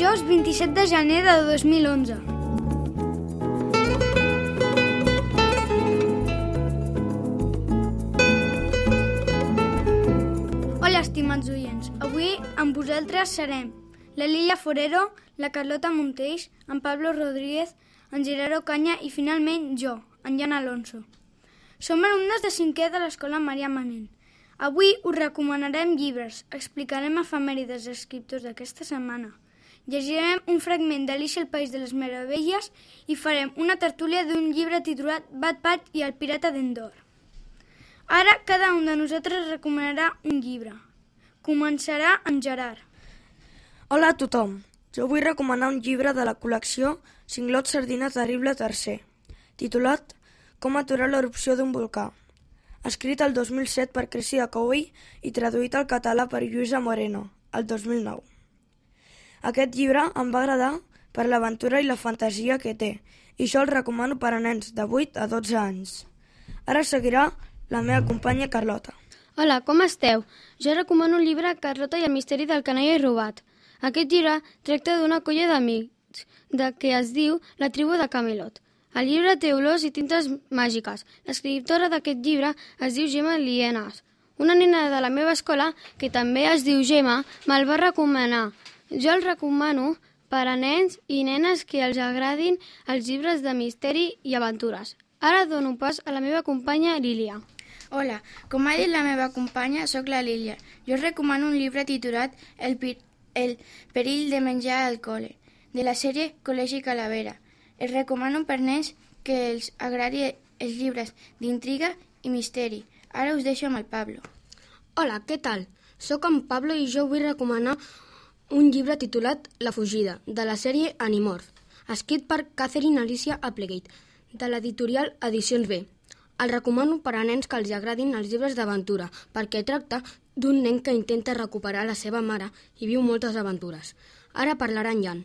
Dijous 27 de gener de 2011. Hola, estimats oients. Avui amb vosaltres serem la Lilla Forero, la Carlota Montells, en Pablo Rodríguez, en Gerardo Canya i finalment jo, en Jan Alonso. Som alumnes de cinquè de l'Escola Maria Manent. Avui us recomanarem llibres, explicarem efemèrides d'escriptors d'aquesta setmana, llegirem un fragment d'Alicia al País de les Meravelles i farem una tertúlia d'un llibre titulat Bat Bat i el pirata d'Endor. Ara cada un de nosaltres recomanarà un llibre. Començarà en Gerard. Hola a tothom. Jo vull recomanar un llibre de la col·lecció Cinglot Sardina Terrible Tercer, titulat Com aturar l'erupció d'un volcà, escrit el 2007 per Cressida Cowey i traduït al català per Lluïsa Moreno, el 2009. Aquest llibre em va agradar per l'aventura i la fantasia que té, i jo el recomano per a nens de 8 a 12 anys. Ara seguirà la meva companya Carlota. Hola, com esteu? Jo recomano un llibre Carlota i el misteri del canalla robat. Aquest llibre tracta d'una colla d'amics de que es diu La tribu de Camelot. El llibre té olors i tintes màgiques. L'escriptora d'aquest llibre es diu Gemma Lienas. Una nena de la meva escola, que també es diu Gemma, me'l va recomanar. Jo el recomano per a nens i nenes que els agradin els llibres de misteri i aventures. Ara dono pas a la meva companya Lília. Hola, com ha dit la meva companya, sóc la Lília. Jo us recomano un llibre titulat El, el perill de menjar al col·le, de la sèrie Col·legi Calavera. Es recomano per nens que els agradi els llibres d'intriga i misteri. Ara us deixo amb el Pablo. Hola, què tal? Soc en Pablo i jo vull recomanar un llibre titulat La fugida, de la sèrie Animorph, escrit per Catherine Alicia Applegate, de l'editorial Edicions B. El recomano per a nens que els agradin els llibres d'aventura, perquè tracta d'un nen que intenta recuperar la seva mare i viu moltes aventures. Ara parlarà en Jan.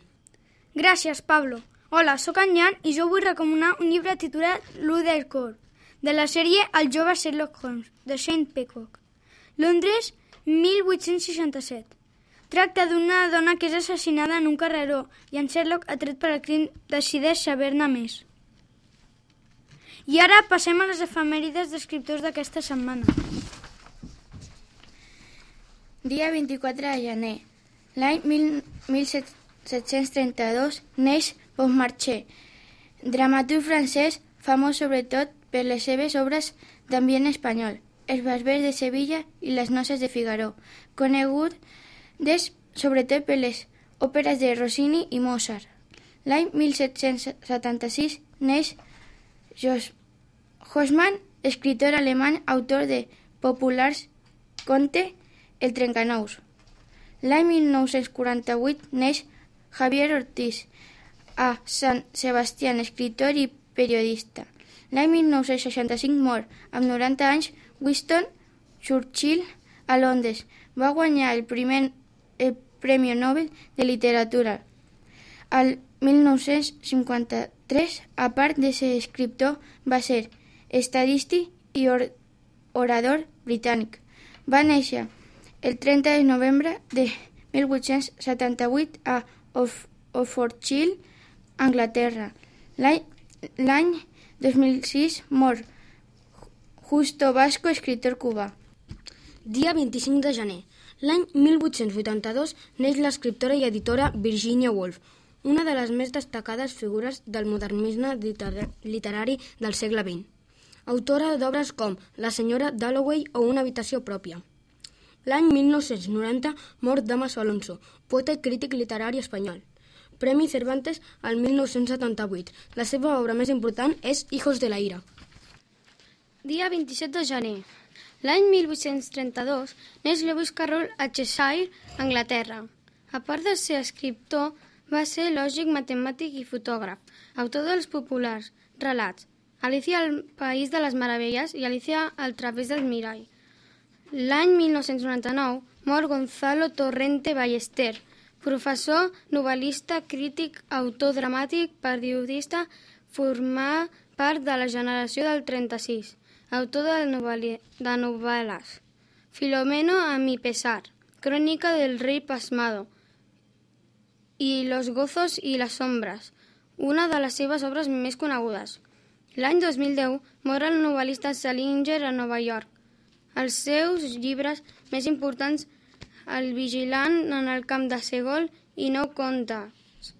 Gràcies, Pablo. Hola, sóc en Jan i jo vull recomanar un llibre titulat L'Udercore, de la sèrie El jove Sherlock Holmes, de Shane Peacock. Londres, 1867. Tracta d'una dona que és assassinada en un carreró i en Sherlock, atret per al crim, decideix saber-ne més. I ara passem a les efemèrides d'escriptors d'aquesta setmana. Dia 24 de gener. L'any 1732 neix Beaumarchais, dramaturg francès famós sobretot per les seves obres d'ambient espanyol, Els Barbers de Sevilla i Les Noces de Figaro, conegut des, sobretot per les òperes de Rossini i Mozart. L'any 1776 neix Jos Hosman, escritor alemany, autor de populars conte El Trencanous. L'any 1948 neix Javier Ortiz, a Sant Sebastián, escritor i periodista. L'any 1965 mor, amb 90 anys, Winston Churchill a Londres. Va guanyar el primer el Premi Nobel de Literatura. Al 1953, a part de ser escriptor, va ser estadístic i or orador britànic. Va néixer el 30 de novembre de 1878 a of Oxfordshire, Anglaterra. L'any 2006 mor Justo Vasco, escritor cubà. Dia 25 de gener. L'any 1882 neix l'escriptora i editora Virginia Woolf, una de les més destacades figures del modernisme literari del segle XX. Autora d'obres com La senyora Dalloway o Una habitació pròpia. L'any 1990 mor Damaso Alonso, poeta i crític literari espanyol. Premi Cervantes al 1978. La seva obra més important és Hijos de la ira. Dia 27 de gener. L'any 1832 neix Lewis Carroll a Cheshire, Anglaterra. A part de ser escriptor, va ser lògic, matemàtic i fotògraf, autor dels populars relats Alicia al País de les Meravelles i Alicia al Través del Mirall. L'any 1999 mor Gonzalo Torrente Ballester, professor, novel·lista, crític, autor dramàtic, periodista, formà part de la generació del 36, autor de, novel·li, de novel·les, Filomeno a mi pesar, Crónica del rei pasmado i Los gozos i les sombres, una de les seves obres més conegudes. L'any 2010 mor el novel·lista Salinger a Nova York. Els seus llibres més importants El vigilant en el camp de Segol i Nou contes,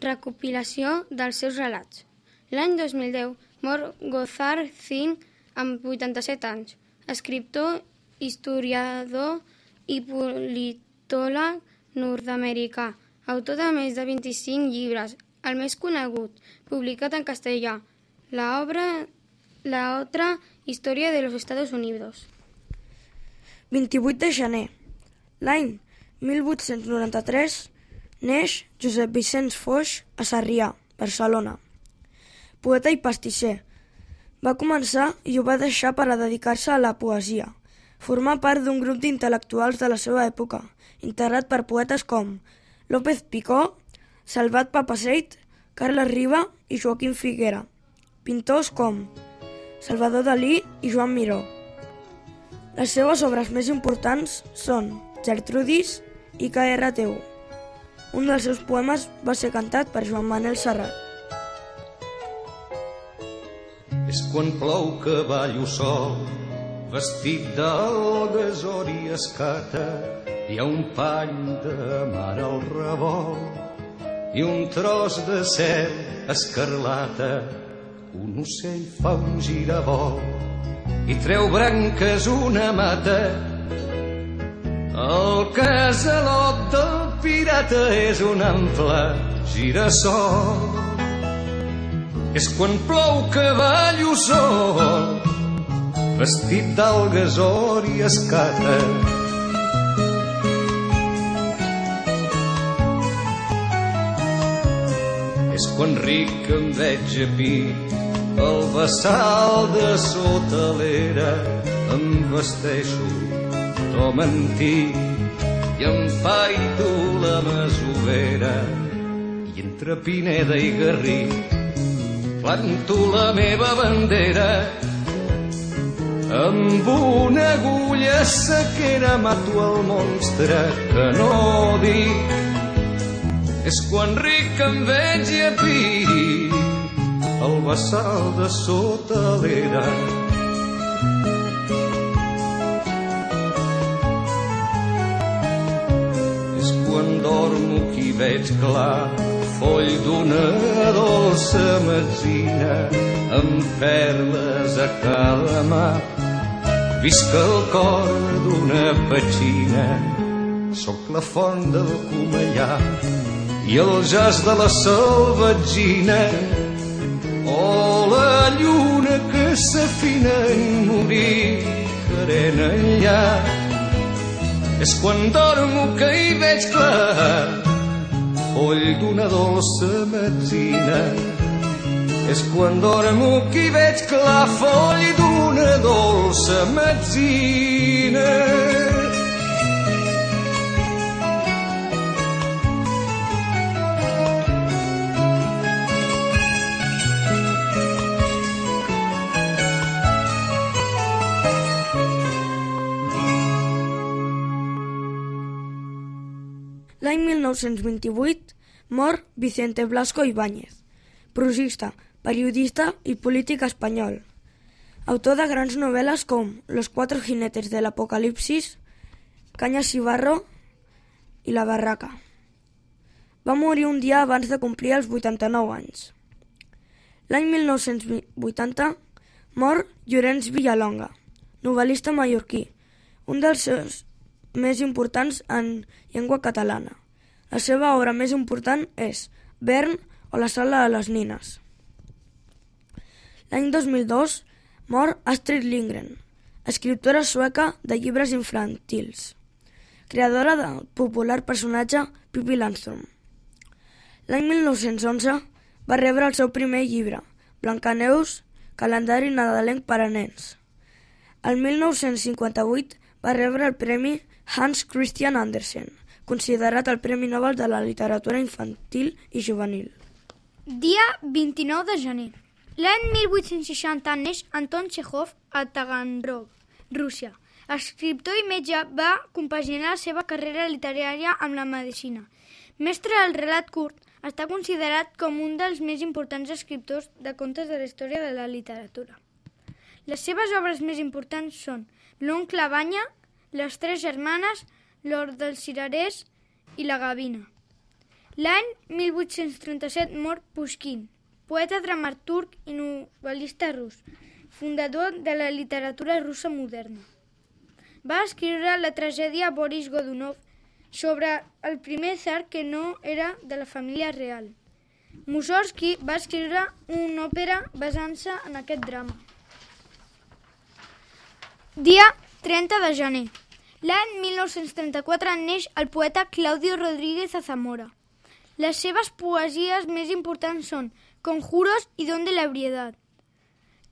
recopilació dels seus relats. L'any 2010 mor Gozar Zin amb 87 anys, escriptor, historiador i politòleg nord-americà, autor de més de 25 llibres, el més conegut, publicat en castellà, la obra La otra historia de los Estados Unidos. 28 de gener. L'any 1893 neix Josep Vicenç Foix a Sarrià, Barcelona. Poeta i pastisser. Va començar i ho va deixar per a dedicar-se a la poesia. Formà part d'un grup d'intel·lectuals de la seva època, integrat per poetes com López Picó, Salvat Papaseit, Carles Riba i Joaquim Figuera. Pintors com Salvador Dalí i Joan Miró. Les seves obres més importants són Gertrudis i KRTU. Un dels seus poemes va ser cantat per Joan Manel Serrat. És quan plou que ballo sol, vestit d'algues i escata, hi ha un pany de mar al revolt i un tros de cel escarlata. Un ocell fa un giravol i treu branques una mata. El casalot del pirata és un ample girassol. És quan plou que ballo sol, vestit d'algues or i escata. És quan ric em veig a pi, el vessal de sota l'era, em vesteixo d'home antic i em paito la masovera i entre Pineda i Garric planto la meva bandera amb una agulla sequera mato el monstre que no dic. És quan ric em veig a pi el vessal de sota l'era. És quan dormo qui veig clar foll d'una dolça metzina amb perles a cada mà. Visc el cor d'una petxina sóc la font del Comellà i el jazz de la salvatgina. O la lluna que s'afina en morir carena enllà. És quan dormo que hi veig clar foll d'una dolça metzina. És quan dormo que veig clar foll d'una dolça metzina. L'any 1928 mor Vicente Blasco Ibáñez, prosista, periodista i polític espanyol. Autor de grans novel·les com Los cuatro jinetes del apocalipsis, Canyas i Barro i La barraca. Va morir un dia abans de complir els 89 anys. L'any 1980 mor Llorenç Villalonga, novel·lista mallorquí, un dels seus més importants en llengua catalana. La seva obra més important és Bern o la sala de les nines. L'any 2002 mor Astrid Lindgren, escriptora sueca de llibres infantils, creadora del popular personatge Pippi Landstrom. L'any 1911 va rebre el seu primer llibre, Blancaneus, calendari nadalenc per a nens. El 1958 va rebre el premi Hans Christian Andersen, considerat el Premi Nobel de la Literatura Infantil i Juvenil. Dia 29 de gener. L'any 1860 neix Anton Chekhov a Taganrog, Rússia, Escriptor i metge, va compaginar la seva carrera literària amb la medicina. Mestre del relat curt, està considerat com un dels més importants escriptors de contes de la història de la literatura. Les seves obres més importants són L'oncle Banya, Les tres germanes, L'or dels cirerers i La gavina. L'any 1837 mor Pushkin, poeta dramaturg i novel·lista rus, fundador de la literatura russa moderna. Va escriure la tragèdia Boris Godunov sobre el primer tsar que no era de la família real. Mussorgsky va escriure una òpera basant-se en aquest drama. Dia 30 de gener. L'any 1934 neix el poeta Claudio Rodríguez Azamora. Les seves poesies més importants són Conjuros i Don de la Ebriedad.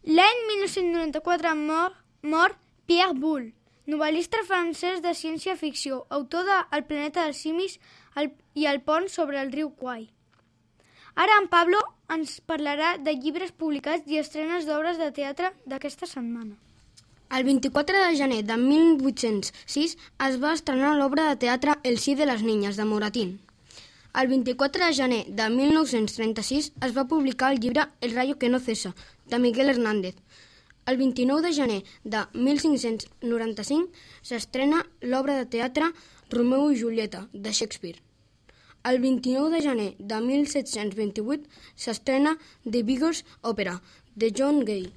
L'any 1994 mor, mor Pierre Boulle, novel·lista francès de ciència-ficció, autor de El planeta dels simis el, i El pont sobre el riu Kwai. Ara en Pablo ens parlarà de llibres publicats i estrenes d'obres de teatre d'aquesta setmana. El 24 de gener de 1806 es va estrenar l'obra de teatre El sí de les niñas, de Moratín. El 24 de gener de 1936 es va publicar el llibre El rayo que no cesa, de Miguel Hernández. El 29 de gener de 1595 s'estrena l'obra de teatre Romeu i Julieta, de Shakespeare. El 29 de gener de 1728 s'estrena The Biggers Opera, de John Gay.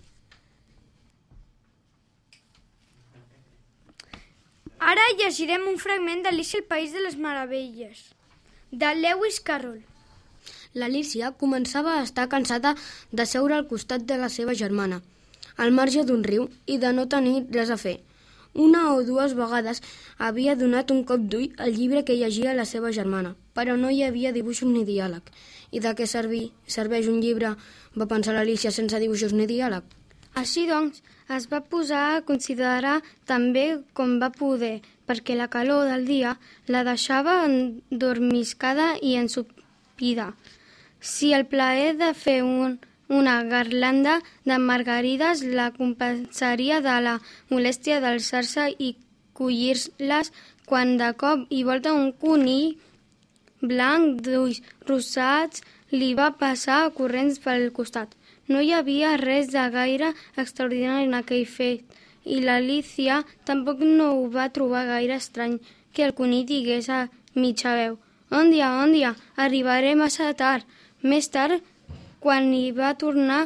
Ara llegirem un fragment d'Alicia al País de les Meravelles, de Lewis Carroll. L'Alicia començava a estar cansada de seure al costat de la seva germana, al marge d'un riu, i de no tenir res a fer. Una o dues vegades havia donat un cop d'ull al llibre que llegia la seva germana, però no hi havia dibuixos ni diàleg. I de què serví, serveix un llibre, va pensar l'Alicia, sense dibuixos ni diàleg? Així doncs, es va posar a considerar també com va poder, perquè la calor del dia la deixava endormiscada i ensupida. Si el plaer de fer un, una garlanda de margarides la compensaria de la molèstia d'alçar-se i collir-les quan de cop i volta un conill blanc d'ulls rosats li va passar corrents pel costat. No hi havia res de gaire extraordinari en aquell fet, i l'Alicia tampoc no ho va trobar gaire estrany que el conill digués a mitja veu «On dia, on dia, arribaré massa tard». Més tard, quan hi va tornar,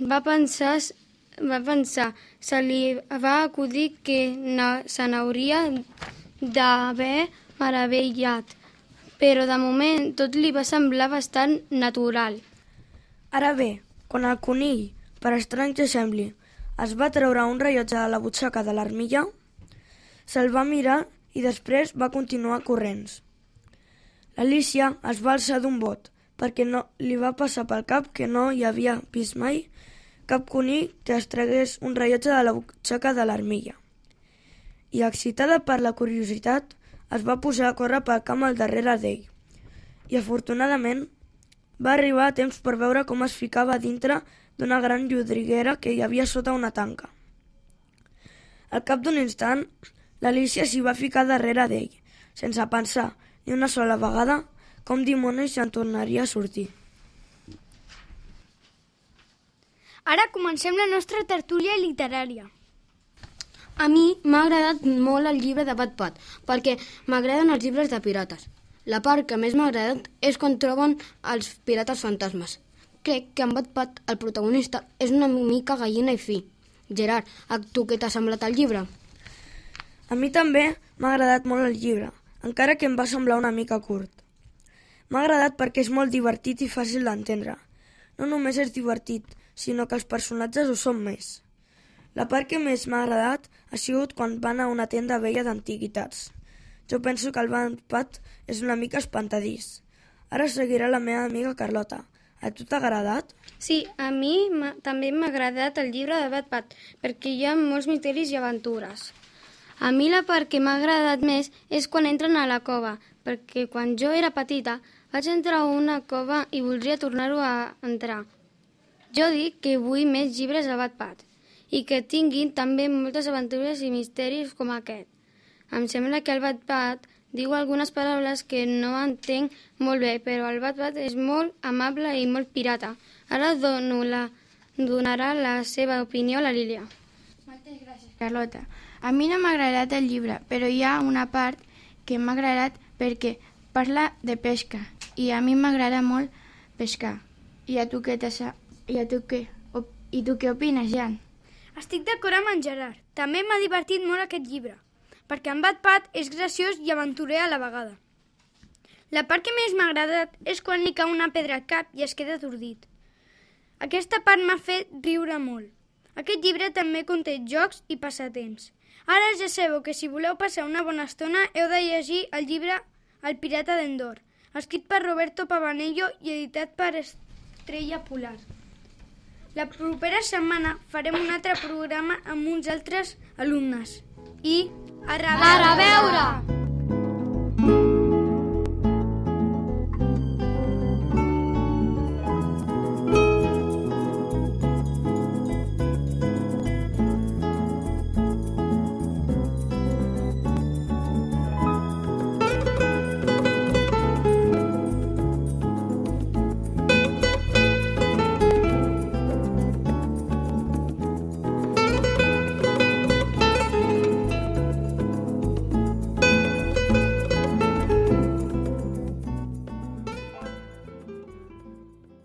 va pensar, va pensar se li va acudir que se n'hauria d'haver meravellat, però de moment tot li va semblar bastant natural. Ara bé, quan el conill, per estrany que sembli, es va treure un rellotge de la butxaca de l'armilla, se'l va mirar i després va continuar corrents. L'Alicia es va alçar d'un bot, perquè no li va passar pel cap que no hi havia vist mai cap conill que es tregués un rellotge de la butxaca de l'armilla. I, excitada per la curiositat, es va posar a córrer pel camp al darrere d'ell. I, afortunadament, va arribar a temps per veure com es ficava dintre d'una gran llodriguera que hi havia sota una tanca. Al cap d'un instant, l'Alicia s'hi va ficar darrere d'ell, sense pensar ni una sola vegada com dimonis se'n tornaria a sortir. Ara comencem la nostra tertúlia literària. A mi m'ha agradat molt el llibre de Pat Pat, perquè m'agraden els llibres de pirates. La part que més m'ha agradat és quan troben els pirates fantasmes. Crec que en Batpat el protagonista és una mica gallina i fi. Gerard, a tu què t'ha semblat el llibre? A mi també m'ha agradat molt el llibre, encara que em va semblar una mica curt. M'ha agradat perquè és molt divertit i fàcil d'entendre. No només és divertit, sinó que els personatges ho són més. La part que més m'ha agradat ha sigut quan van a una tenda vella d'antiguitats. Jo penso que el Pat és una mica espantadís. Ara seguirà la meva amiga Carlota. A tu t'ha agradat? Sí, a mi també m'ha agradat el llibre de Bat perquè hi ha molts misteris i aventures. A mi la part que m'ha agradat més és quan entren a la cova, perquè quan jo era petita vaig entrar a una cova i voldria tornar-ho a entrar. Jo dic que vull més llibres de Bat Pat. i que tinguin també moltes aventures i misteris com aquest. Em sembla que el Bat-Bat diu algunes paraules que no entenc molt bé, però el Bat-Bat és molt amable i molt pirata. Ara dono la, donarà la seva opinió a la Lília. Moltes gràcies, Carlota. A mi no m'ha agradat el llibre, però hi ha una part que m'ha agradat perquè parla de pesca i a mi m'agrada molt pescar. I a tu què. I a tu què? Op- I tu què opines, Jan? Estic d'acord amb en Gerard. També m'ha divertit molt aquest llibre, perquè en Bat-Pat és graciós i aventurer a la vegada. La part que més m'ha agradat és quan li cau una pedra al cap i es queda atordit. Aquesta part m'ha fet riure molt. Aquest llibre també conté jocs i passatemps. Ara ja sabeu que si voleu passar una bona estona heu de llegir el llibre El pirata d'Endor, escrit per Roberto Pavanello i editat per Estrella Polar. La propera setmana farem un altre programa amb uns altres alumnes. I a reveure! A reveure!